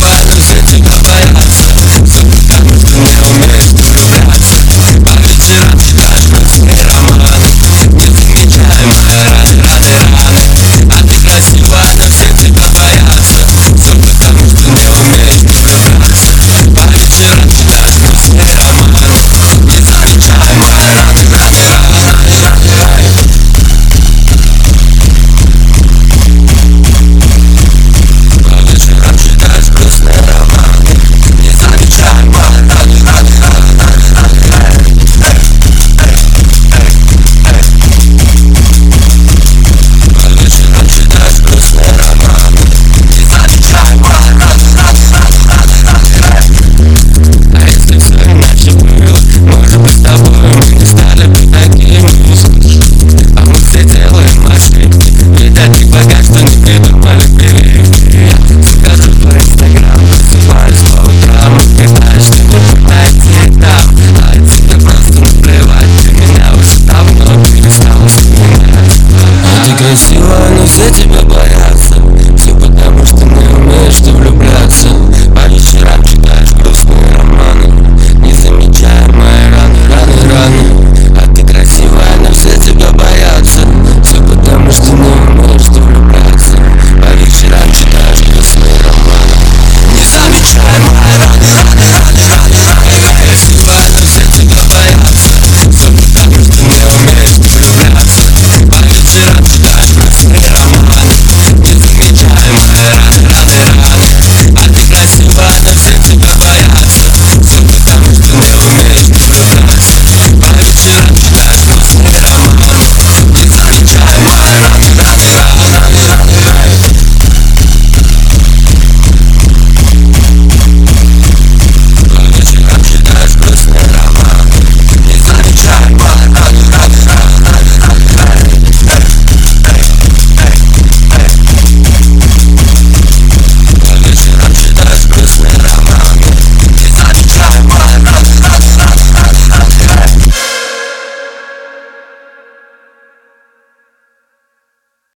Bye.